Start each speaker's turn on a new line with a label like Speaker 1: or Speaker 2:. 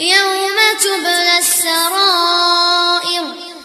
Speaker 1: يوم تبلى السرائر